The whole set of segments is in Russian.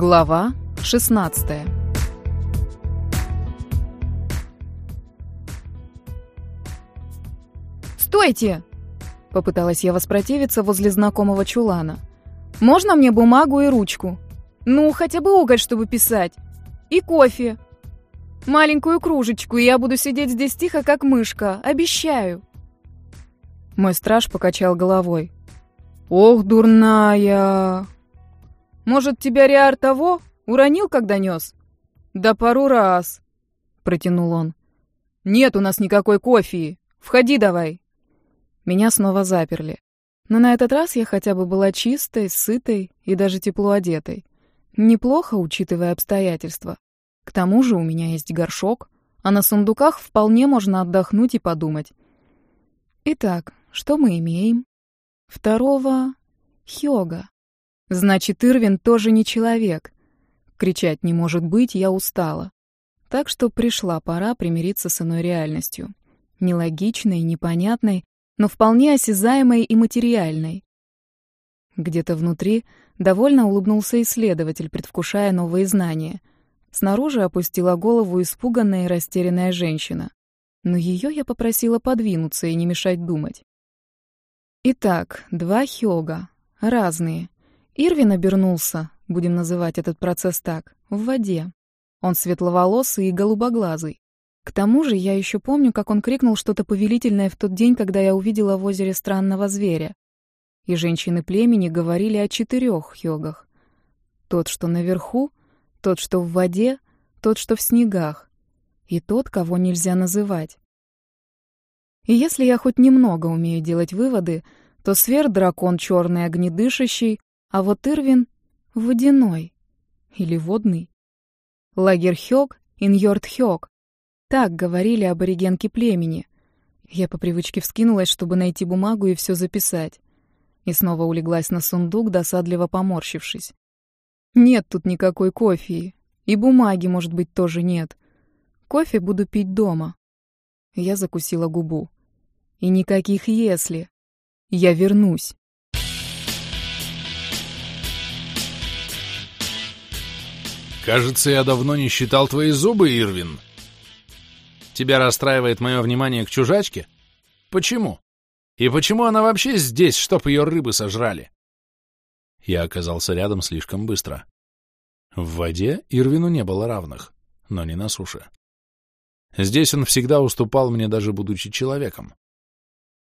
Глава 16 «Стойте!» — попыталась я воспротивиться возле знакомого чулана. «Можно мне бумагу и ручку? Ну, хотя бы уголь, чтобы писать. И кофе. Маленькую кружечку, и я буду сидеть здесь тихо, как мышка. Обещаю!» Мой страж покачал головой. «Ох, дурная! Может, тебя Риар того уронил, когда нес?» «Да пару раз», — протянул он. «Нет у нас никакой кофе. Входи давай». Меня снова заперли. Но на этот раз я хотя бы была чистой, сытой и даже тепло одетой. Неплохо, учитывая обстоятельства. К тому же у меня есть горшок, а на сундуках вполне можно отдохнуть и подумать. Итак, что мы имеем? Второго — Хёга. Значит, Ирвин тоже не человек. Кричать не может быть, я устала. Так что пришла пора примириться с иной реальностью. Нелогичной, непонятной, но вполне осязаемой и материальной. Где-то внутри довольно улыбнулся исследователь, предвкушая новые знания. Снаружи опустила голову испуганная и растерянная женщина. Но ее я попросила подвинуться и не мешать думать. Итак, два Хёга. Разные. Ирвин обернулся, будем называть этот процесс так, в воде. Он светловолосый и голубоглазый. К тому же я еще помню, как он крикнул что-то повелительное в тот день, когда я увидела в озере странного зверя. И женщины племени говорили о четырех Хёгах. Тот, что наверху, тот, что в воде, тот, что в снегах, и тот, кого нельзя называть. И если я хоть немного умею делать выводы, то Свер-дракон черный огнедышащий, а вот Ирвин — водяной. Или водный. Лагер Хёг, Иньорд Хёг. Так говорили аборигенки племени. Я по привычке вскинулась, чтобы найти бумагу и все записать. И снова улеглась на сундук, досадливо поморщившись. Нет тут никакой кофе. И бумаги, может быть, тоже нет. Кофе буду пить дома. Я закусила губу. И никаких «если». Я вернусь. Кажется, я давно не считал твои зубы, Ирвин. Тебя расстраивает мое внимание к чужачке? Почему? И почему она вообще здесь, чтоб ее рыбы сожрали? Я оказался рядом слишком быстро. В воде Ирвину не было равных, но не на суше. Здесь он всегда уступал мне, даже будучи человеком.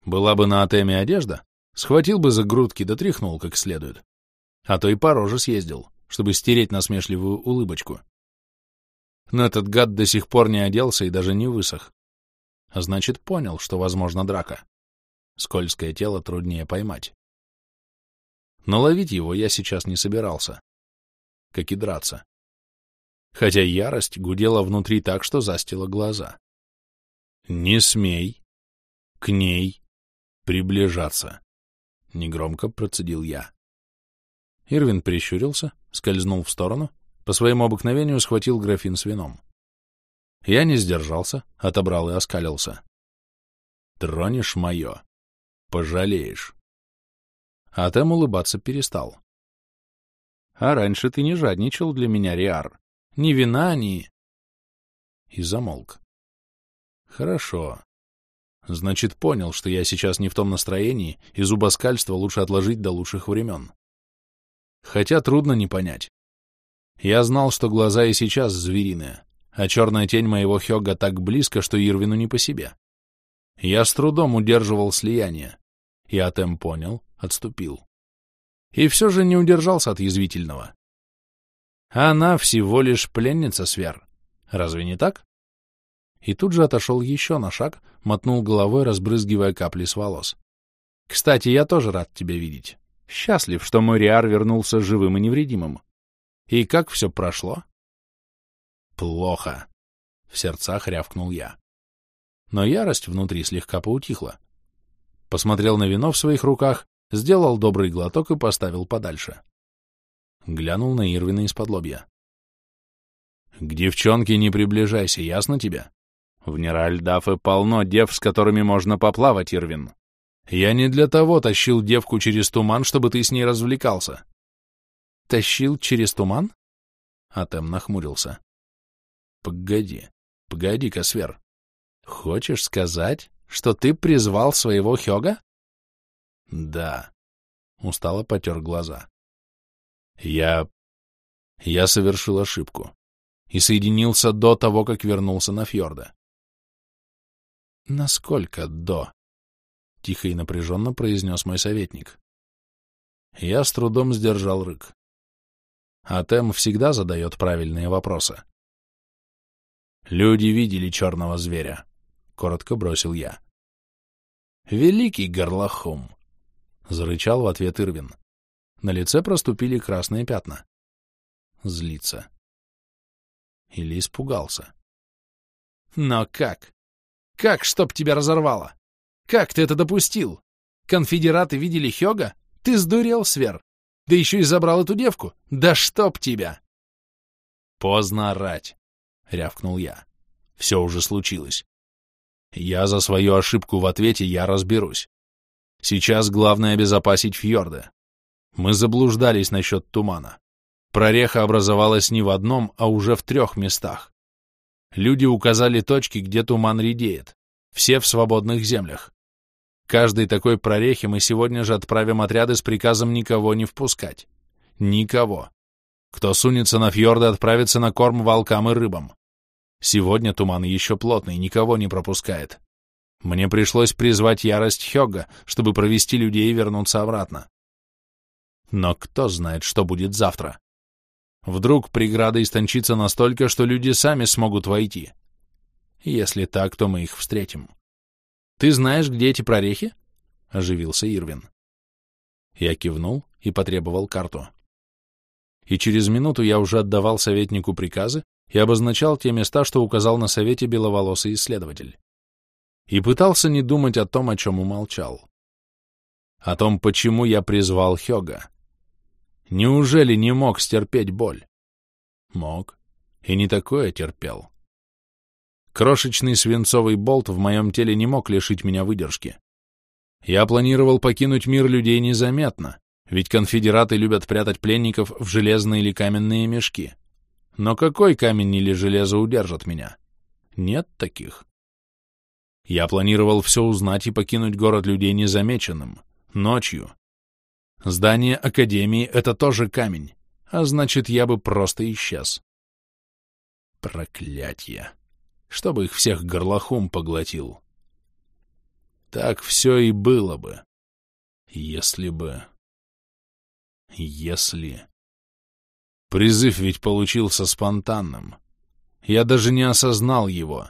Была бы на Атеме одежда, схватил бы за грудки да тряхнул как следует. А то и по роже съездил, чтобы стереть насмешливую улыбочку. Но этот гад до сих пор не оделся и даже не высох. А значит, понял, что возможна драка. Скользкое тело труднее поймать. Но ловить его я сейчас не собирался. Как и драться. Хотя ярость гудела внутри так, что застила глаза. «Не смей к ней приближаться», — негромко процедил я. Ирвин прищурился, скользнул в сторону, по своему обыкновению схватил графин с вином. Я не сдержался, отобрал и оскалился. «Тронешь мое, пожалеешь». А Тем улыбаться перестал. «А раньше ты не жадничал для меня, Риар. Ни вина, ни...» И замолк. «Хорошо. Значит, понял, что я сейчас не в том настроении, и зубоскальство лучше отложить до лучших времен. Хотя трудно не понять. Я знал, что глаза и сейчас звериные, а черная тень моего Хёга так близко, что Ирвину не по себе. Я с трудом удерживал слияние. И Атем понял, отступил. И все же не удержался от язвительного. Она всего лишь пленница Свер. Разве не так? и тут же отошел еще на шаг, мотнул головой, разбрызгивая капли с волос. «Кстати, я тоже рад тебя видеть. Счастлив, что мой Риар вернулся живым и невредимым. И как все прошло?» «Плохо», — в сердцах рявкнул я. Но ярость внутри слегка поутихла. Посмотрел на вино в своих руках, сделал добрый глоток и поставил подальше. Глянул на Ирвина из-под лобья. «К девчонке не приближайся, ясно тебе? В Неральдафе полно дев, с которыми можно поплавать, Ирвин. Я не для того тащил девку через туман, чтобы ты с ней развлекался. Тащил через туман? Атем нахмурился. Погоди, погоди-ка, Свер. Хочешь сказать, что ты призвал своего Хёга? Да. Устало потер глаза. Я... Я совершил ошибку и соединился до того, как вернулся на фьорда. Насколько до? Тихо и напряженно произнес мой советник. Я с трудом сдержал рык. А Тем всегда задает правильные вопросы. Люди видели черного зверя, — коротко бросил я. «Великий горлохум!» — зарычал в ответ Ирвин. На лице проступили красные пятна. Злится. Или испугался. «Но как? Как, чтоб тебя разорвало? Как ты это допустил? Конфедераты видели Хёга? Ты сдурел, Свер? Да еще и забрал эту девку? Да чтоб тебя!» «Поздно орать!» — рявкнул я. «Все уже случилось. Я за свою ошибку в ответе я разберусь. Сейчас главное обезопасить фьорды. Мы заблуждались насчет тумана. Прореха образовалась не в одном, а уже в трех местах. Люди указали точки, где туман редеет. Все в свободных землях. Каждой такой прорехе мы сегодня же отправим отряды с приказом никого не впускать. Никого. Кто сунется на фьорды, отправится на корм волкам и рыбам. Сегодня туман еще плотный, никого не пропускает. Мне пришлось призвать ярость Хёга, чтобы провести людей и вернуться обратно. Но кто знает, что будет завтра? Вдруг преграда истончится настолько, что люди сами смогут войти. Если так, то мы их встретим. Ты знаешь, где эти прорехи? Оживился Ирвин. Я кивнул и потребовал карту. И через минуту я уже отдавал советнику приказы и обозначал те места, что указал на совете беловолосый исследователь. И пытался не думать о том, о чем умолчал. О том, почему я призвал Хёга. Неужели не мог стерпеть боль? Мог. И не такое терпел. Крошечный свинцовый болт в моем теле не мог лишить меня выдержки. Я планировал покинуть мир людей незаметно, ведь конфедераты любят прятать пленников в железные или каменные мешки. Но какой камень или железо удержат меня? Нет таких. Я планировал все узнать и покинуть город людей незамеченным, ночью, Здание Академии — это тоже камень, а значит, я бы просто исчез. Проклятье! Чтобы их всех горлохум поглотил. Так все и было бы. Если бы... Если... Призыв ведь получился спонтанным. Я даже не осознал его.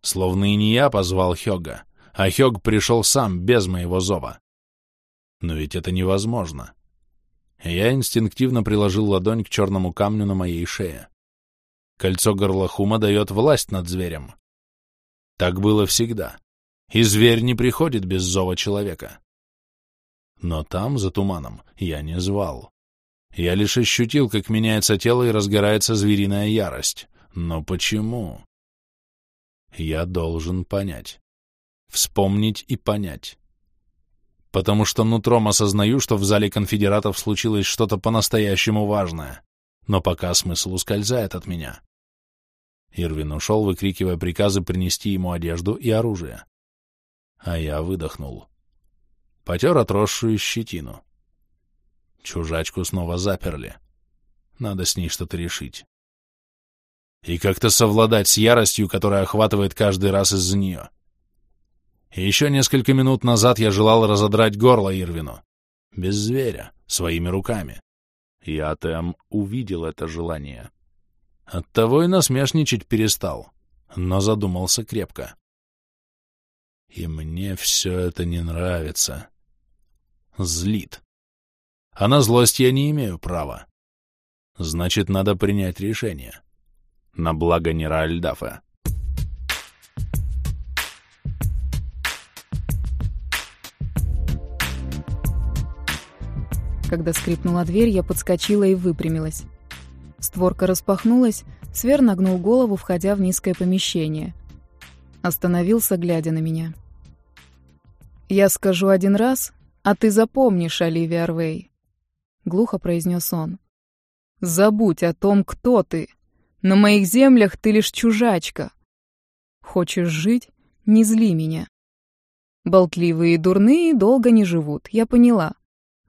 Словно и не я позвал Хёга, а Хёг пришел сам, без моего зова. Но ведь это невозможно. Я инстинктивно приложил ладонь к черному камню на моей шее. Кольцо горлохума дает власть над зверем. Так было всегда. И зверь не приходит без зова человека. Но там, за туманом, я не звал. Я лишь ощутил, как меняется тело и разгорается звериная ярость. Но почему? Я должен понять. Вспомнить и понять потому что нутром осознаю, что в зале конфедератов случилось что-то по-настоящему важное, но пока смысл ускользает от меня. Ирвин ушел, выкрикивая приказы принести ему одежду и оружие. А я выдохнул. Потер отросшую щетину. Чужачку снова заперли. Надо с ней что-то решить. И как-то совладать с яростью, которая охватывает каждый раз из-за нее. И еще несколько минут назад я желал разодрать горло Ирвину. Без зверя, своими руками. И Атем увидел это желание. Оттого и насмешничать перестал, но задумался крепко. И мне все это не нравится. Злит. А на злость я не имею права. Значит, надо принять решение. На благо Нера Альдафа. Когда скрипнула дверь, я подскочила и выпрямилась. Створка распахнулась, Свер нагнул голову, входя в низкое помещение. Остановился, глядя на меня. «Я скажу один раз, а ты запомнишь, Оливия Арвей», — глухо произнес он. Забудь о том, кто ты. На моих землях ты лишь чужачка. Хочешь жить? Не зли меня. Болтливые и дурные долго не живут, я поняла.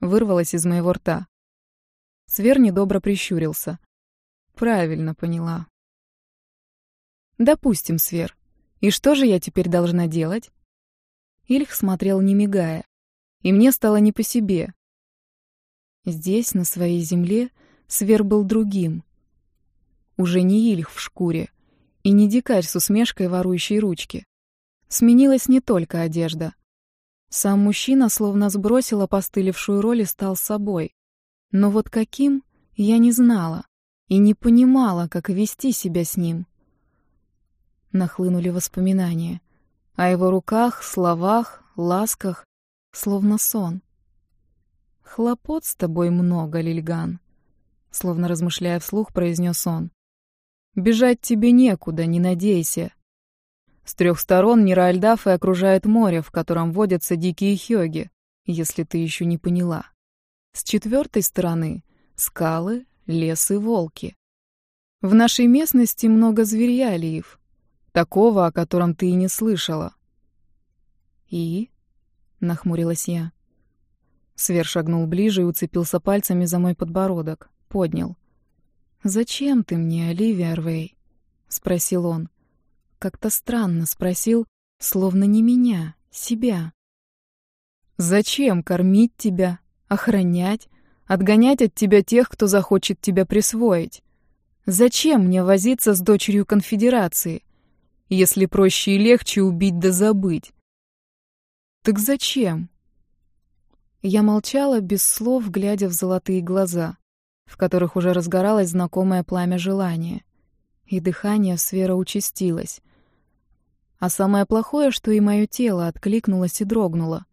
Вырвалась из моего рта. Свер недобро прищурился. Правильно поняла. Допустим, Свер. И что же я теперь должна делать? Ильх смотрел не мигая. И мне стало не по себе. Здесь, на своей земле, Свер был другим. Уже не Ильх в шкуре, и не дикарь с усмешкой ворующей ручки. Сменилась не только одежда. Сам мужчина словно сбросил опостылевшую роль и стал собой. Но вот каким, я не знала и не понимала, как вести себя с ним. Нахлынули воспоминания. О его руках, словах, ласках, словно сон. «Хлопот с тобой много, Лильган», — словно размышляя вслух, произнес он. «Бежать тебе некуда, не надейся. С трех сторон Ниральдафы окружает море, в котором водятся дикие хёги, если ты еще не поняла. С четвертой стороны — скалы, лес и волки. В нашей местности много зверья, Лиев. Такого, о котором ты и не слышала. «И?» — нахмурилась я. Свер шагнул ближе и уцепился пальцами за мой подбородок. Поднял. «Зачем ты мне, Оливия Арвей?» — спросил он. Как-то странно спросил, словно не меня, себя. «Зачем кормить тебя, охранять, отгонять от тебя тех, кто захочет тебя присвоить? Зачем мне возиться с дочерью конфедерации, если проще и легче убить да забыть? Так зачем?» Я молчала без слов, глядя в золотые глаза, в которых уже разгоралось знакомое пламя желания. И дыхание Свера участилось. А самое плохое, что и мое тело откликнулось и дрогнуло.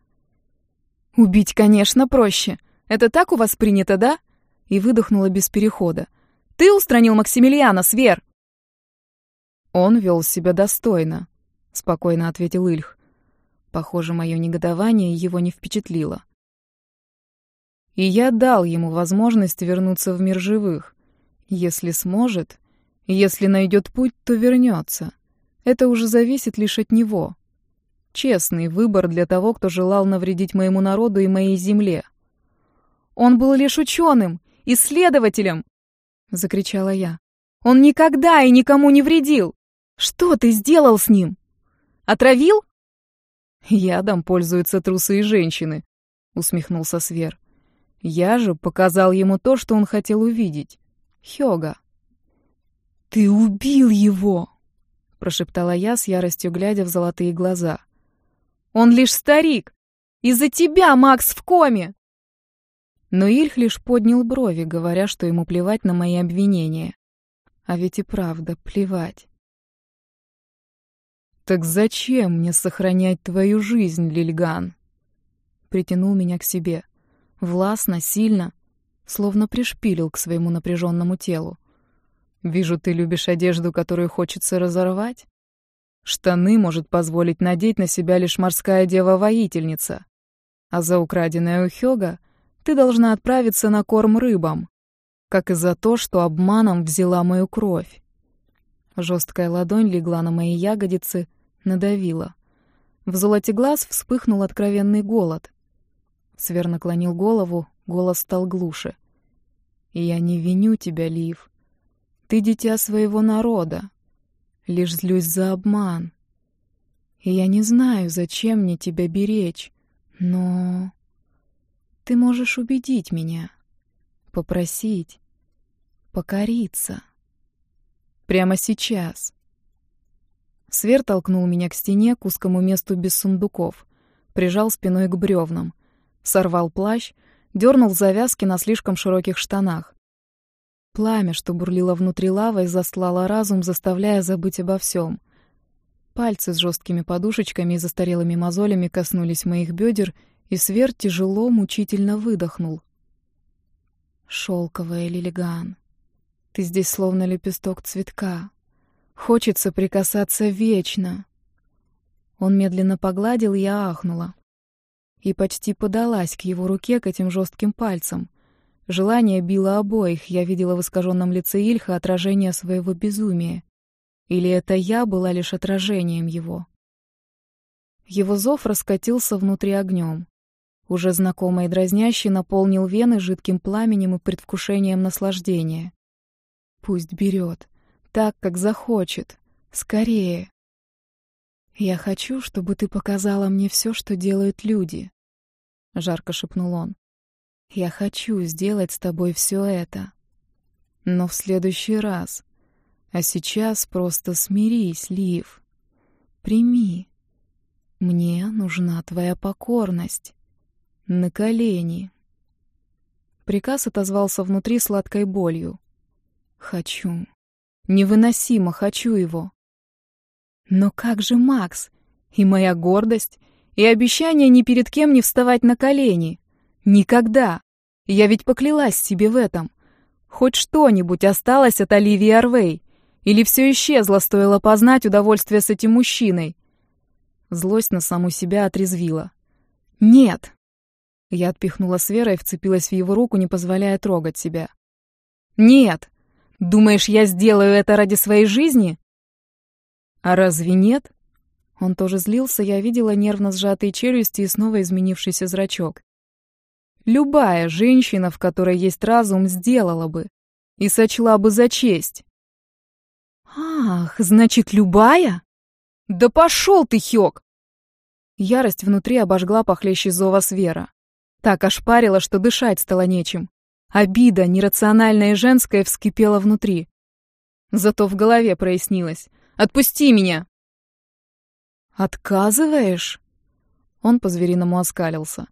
«Убить, конечно, проще. Это так у вас принято, да?» И выдохнула без перехода. «Ты устранил Максимилиана, Свер!» «Он вел себя достойно», — спокойно ответил Ильх. Похоже, мое негодование его не впечатлило. И я дал ему возможность вернуться в мир живых. Если сможет, если найдет путь, то вернется. Это уже зависит лишь от него. Честный выбор для того, кто желал навредить моему народу и моей земле. «Он был лишь ученым, исследователем!» — закричала я. «Он никогда и никому не вредил! Что ты сделал с ним? Отравил?» «Ядом пользуются трусы и женщины», — усмехнулся Свер. «Я же показал ему то, что он хотел увидеть. Хёга». «Ты убил его!» — прошептала я с яростью, глядя в золотые глаза. «Он лишь старик! Из-за тебя Макс в коме!» Но Ильх лишь поднял брови, говоря, что ему плевать на мои обвинения. А ведь и правда плевать. «Так зачем мне сохранять твою жизнь, Лильган?» Притянул меня к себе. Властно, сильно, словно пришпилил к своему напряженному телу. Вижу, ты любишь одежду, которую хочется разорвать. Штаны может позволить надеть на себя лишь морская дева-воительница. А за украденное у Хёга ты должна отправиться на корм рыбам, как и за то, что обманом взяла мою кровь. Жесткая ладонь легла на мои ягодицы, надавила. В золоте глаз вспыхнул откровенный голод. Свер наклонил голову, голос стал глуше. «Я не виню тебя, Лив. Ты дитя своего народа. Лишь злюсь за обман. И я не знаю, зачем мне тебя беречь, но... Ты можешь убедить меня, попросить, покориться. Прямо сейчас. Свер толкнул меня к стене, к узкому месту без сундуков, прижал спиной к бревнам, сорвал плащ, дернул завязки на слишком широких штанах. Пламя, что бурлило внутри лавы, заслало разум, заставляя забыть обо всем. Пальцы с жесткими подушечками и застарелыми мозолями коснулись моих бедер, и Свер тяжело, мучительно выдохнул. Шелковая Лилиган, ты здесь словно лепесток цветка. Хочется прикасаться вечно. Он медленно погладил, я ахнула. И почти подалась к его руке, к этим жестким пальцам — Желание било обоих, я видела в искаженном лице Ильха отражение своего безумия. Или это я была лишь отражением его? Его зов раскатился внутри огнем. Уже знакомый и дразнящий наполнил вены жидким пламенем и предвкушением наслаждения. Пусть берет, так, как захочет. Скорее. «Я хочу, чтобы ты показала мне все, что делают люди», — жарко шепнул он. «Я хочу сделать с тобой все это. Но в следующий раз. А сейчас просто смирись, Лив. Прими. Мне нужна твоя покорность. На колени». Приказ отозвался внутри сладкой болью. «Хочу. Невыносимо хочу его. Но как же Макс? И моя гордость, и обещание ни перед кем не вставать на колени. Никогда. Я ведь поклялась себе в этом. Хоть что-нибудь осталось от Оливии Арвей. Или все исчезло, стоило познать удовольствие с этим мужчиной. Злость на саму себя отрезвила. «Нет!» Я отпихнула Свера и вцепилась в его руку, не позволяя трогать себя. «Нет! Думаешь, я сделаю это ради своей жизни? А разве нет? Он тоже злился, я видела нервно сжатые челюсти и снова изменившийся зрачок. Любая женщина, в которой есть разум, сделала бы и сочла бы за честь. Ах, значит, любая? Да пошел ты, Хёк! Ярость внутри обожгла похлеще зова Свера. Так ошпарила, что дышать стало нечем. Обида, нерациональная и женская, вскипела внутри. Зато в голове прояснилось. «Отпусти меня!» «Отказываешь?» Он по-звериному оскалился.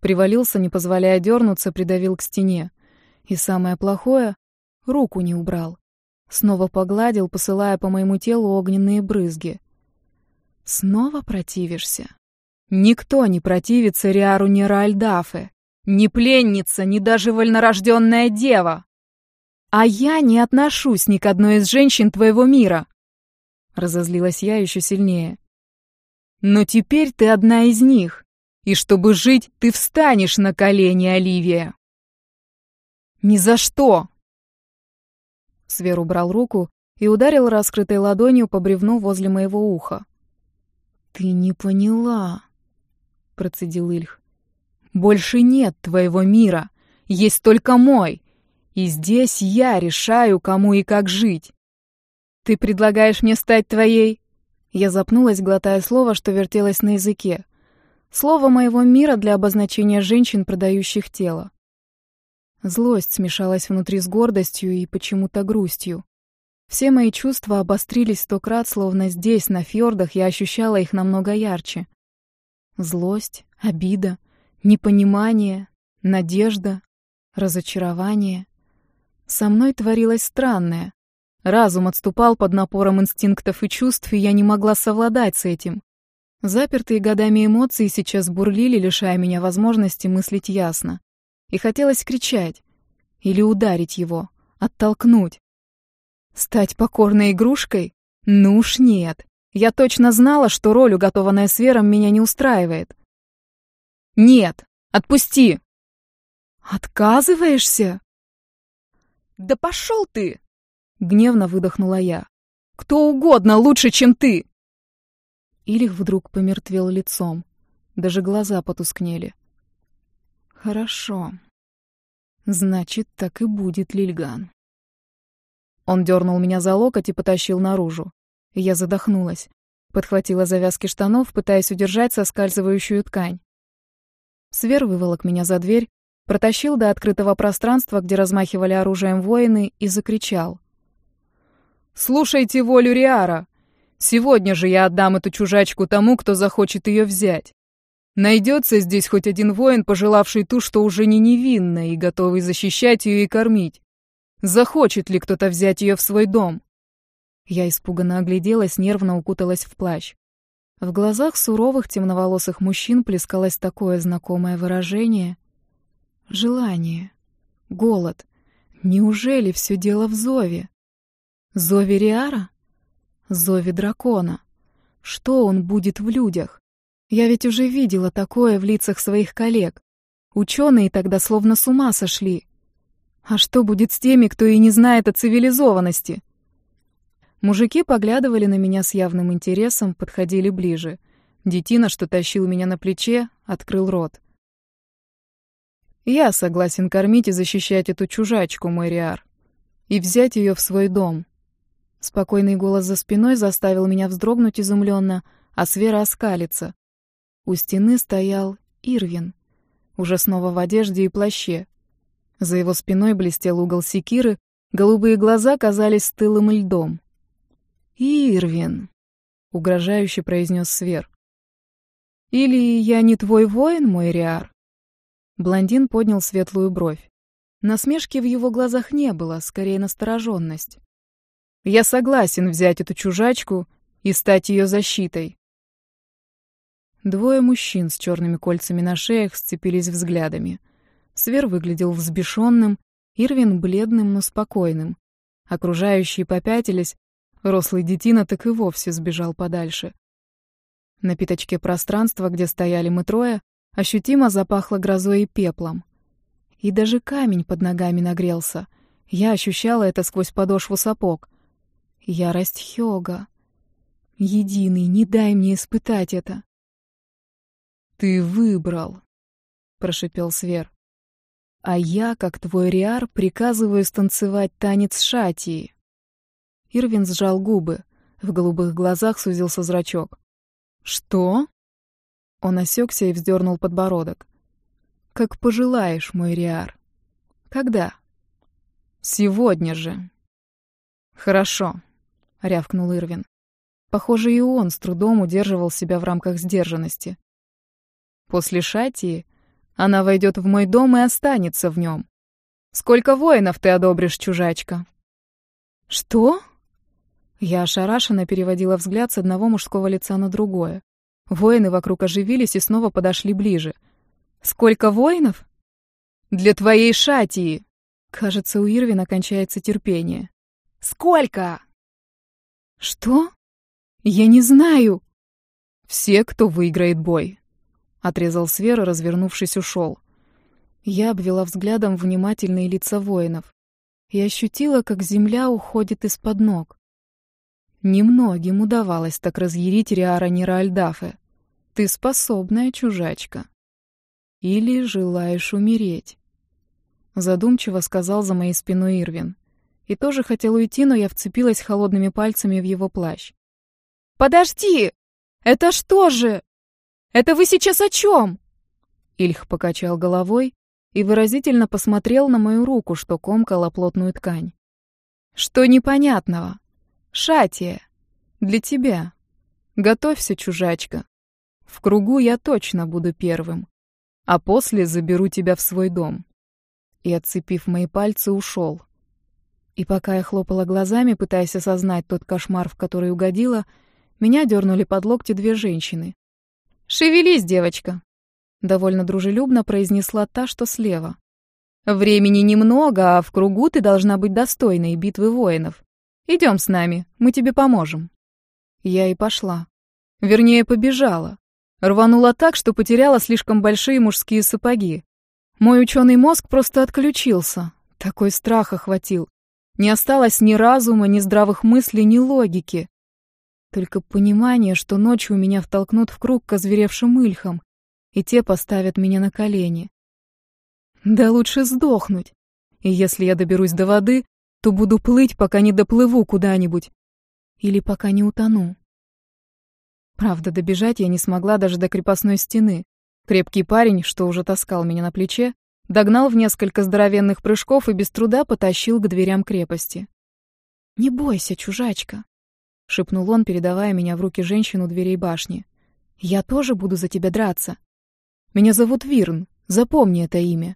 Привалился, не позволяя дернуться, придавил к стене. И самое плохое — руку не убрал. Снова погладил, посылая по моему телу огненные брызги. «Снова противишься?» «Никто не противится Риару Неральдафе!» Ни пленница, ни даже вольнорожденная дева. А я не отношусь ни к одной из женщин твоего мира. Разозлилась я еще сильнее. Но теперь ты одна из них. И чтобы жить, ты встанешь на колени, Оливия. Ни за что. Свер убрал руку и ударил раскрытой ладонью по бревну возле моего уха. «Ты не поняла», — процедил Ильх. Больше нет твоего мира, есть только мой. И здесь я решаю, кому и как жить. Ты предлагаешь мне стать твоей? Я запнулась, глотая слово, что вертелось на языке. Слово моего мира для обозначения женщин, продающих тело. Злость смешалась внутри с гордостью и почему-то грустью. Все мои чувства обострились сто крат, словно здесь, на фьордах, я ощущала их намного ярче. Злость, обида, Непонимание, надежда, разочарование. Со мной творилось странное. Разум отступал под напором инстинктов и чувств, и я не могла совладать с этим. Запертые годами эмоции сейчас бурлили, лишая меня возможности мыслить ясно. И хотелось кричать. Или ударить его, оттолкнуть. Стать покорной игрушкой? Ну уж нет. Я точно знала, что роль, уготованная свером, меня не устраивает. «Нет! Отпусти!» «Отказываешься?» «Да пошел ты!» — гневно выдохнула я. «Кто угодно лучше, чем ты!» Илих вдруг помертвел лицом. Даже глаза потускнели. «Хорошо. Значит, так и будет, Лильган». Он дернул меня за локоть и потащил наружу. Я задохнулась. Подхватила завязки штанов, пытаясь удержать соскальзывающую ткань. Свер выволок меня за дверь, протащил до открытого пространства, где размахивали оружием воины, и закричал. «Слушайте волю Риара! Сегодня же я отдам эту чужачку тому, кто захочет ее взять. Найдется здесь хоть один воин, пожелавший ту, что уже не невинна, и готовый защищать ее и кормить. Захочет ли кто-то взять ее в свой дом?» Я испуганно огляделась, нервно укуталась в плащ. В глазах суровых темноволосых мужчин плескалось такое знакомое выражение. Желание. Голод. Неужели все дело в зове? Зове Риара? Зове дракона. Что он будет в людях? Я ведь уже видела такое в лицах своих коллег. Ученые тогда словно с ума сошли. А что будет с теми, кто и не знает о цивилизованности? Мужики поглядывали на меня с явным интересом, подходили ближе. Детина, что тащил меня на плече, открыл рот. Я согласен кормить и защищать эту чужачку, мой Риар, и взять ее в свой дом. Спокойный голос за спиной заставил меня вздрогнуть изумленно, а Свера оскалиться. У стены стоял Ирвин, уже снова в одежде и плаще. За его спиной блестел угол секиры, голубые глаза казались стылым льдом. «Ирвин», — угрожающе произнес Свер. «Или я не твой воин, мой Риар?» Блондин поднял светлую бровь. Насмешки в его глазах не было, скорее настороженность. «Я согласен взять эту чужачку и стать ее защитой». Двое мужчин с черными кольцами на шеях сцепились взглядами. Свер выглядел взбешенным, Ирвин бледным, но спокойным. Окружающие попятились, рослый детина так и вовсе сбежал подальше. На пятачке пространства, где стояли мы трое, Ощутимо запахло грозой и пеплом. И даже камень под ногами нагрелся. Я ощущала это сквозь подошву сапог. Ярость Хёга. Единый, не дай мне испытать это. «Ты выбрал», — прошипел Свер. «А я, как твой Риар, приказываю станцевать танец Шатии». Ирвин сжал губы. В голубых глазах сузился зрачок. «Что?» Он осекся и вздернул подбородок. «Как пожелаешь, мой Риар. Когда?» «Сегодня же». «Хорошо», — рявкнул Ирвин. Похоже, и он с трудом удерживал себя в рамках сдержанности. «После Шатии она войдет в мой дом и останется в нем. Сколько воинов ты одобришь, чужачка?» «Что?» Я ошарашенно переводила взгляд с одного мужского лица на другое. Воины вокруг оживились и снова подошли ближе. «Сколько воинов?» «Для твоей шатии!» Кажется, у Ирвина кончается терпение. «Сколько?» «Что? Я не знаю!» «Все, кто выиграет бой!» Отрезал Свера, развернувшись, ушел. Я обвела взглядом внимательные лица воинов и ощутила, как земля уходит из-под ног. Немногим удавалось так разъярить Риара Ниральдафе. Ты способная чужачка. Или желаешь умереть? Задумчиво сказал за моей спиной Ирвин. И тоже хотел уйти, но я вцепилась холодными пальцами в его плащ. «Подожди! Это что же? Это вы сейчас о чем?» Ильх покачал головой и выразительно посмотрел на мою руку, что комкала плотную ткань. «Что непонятного?» Шатия. Для тебя. Готовься, чужачка. В кругу я точно буду первым. А после заберу тебя в свой дом. И, отцепив мои пальцы, ушел. И пока я хлопала глазами, пытаясь осознать тот кошмар, в который угодила, меня дернули под локти две женщины. «Шевелись, девочка!» — довольно дружелюбно произнесла та, что слева. «Времени немного, а в кругу ты должна быть достойной битвы воинов. Идем с нами, мы тебе поможем». Я и пошла. Вернее, побежала. Рванула так, что потеряла слишком большие мужские сапоги. Мой ученый мозг просто отключился. Такой страх охватил. Не осталось ни разума, ни здравых мыслей, ни логики. Только понимание, что ночью меня втолкнут в круг к озверевшим ильхам, и те поставят меня на колени. Да лучше сдохнуть. И если я доберусь до воды, то буду плыть, пока не доплыву куда-нибудь. Или пока не утону. Правда, добежать я не смогла даже до крепостной стены. Крепкий парень, что уже таскал меня на плече, догнал в несколько здоровенных прыжков и без труда потащил к дверям крепости. «Не бойся, чужачка», — шепнул он, передавая меня в руки женщину дверей башни. «Я тоже буду за тебя драться. Меня зовут Вирн, запомни это имя.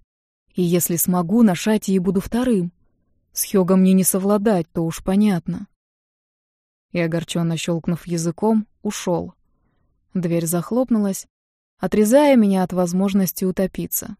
И если смогу, на шате буду вторым. С Хёгом мне не совладать, то уж понятно. И, огорченно щелкнув языком, ушел. Дверь захлопнулась, отрезая меня от возможности утопиться.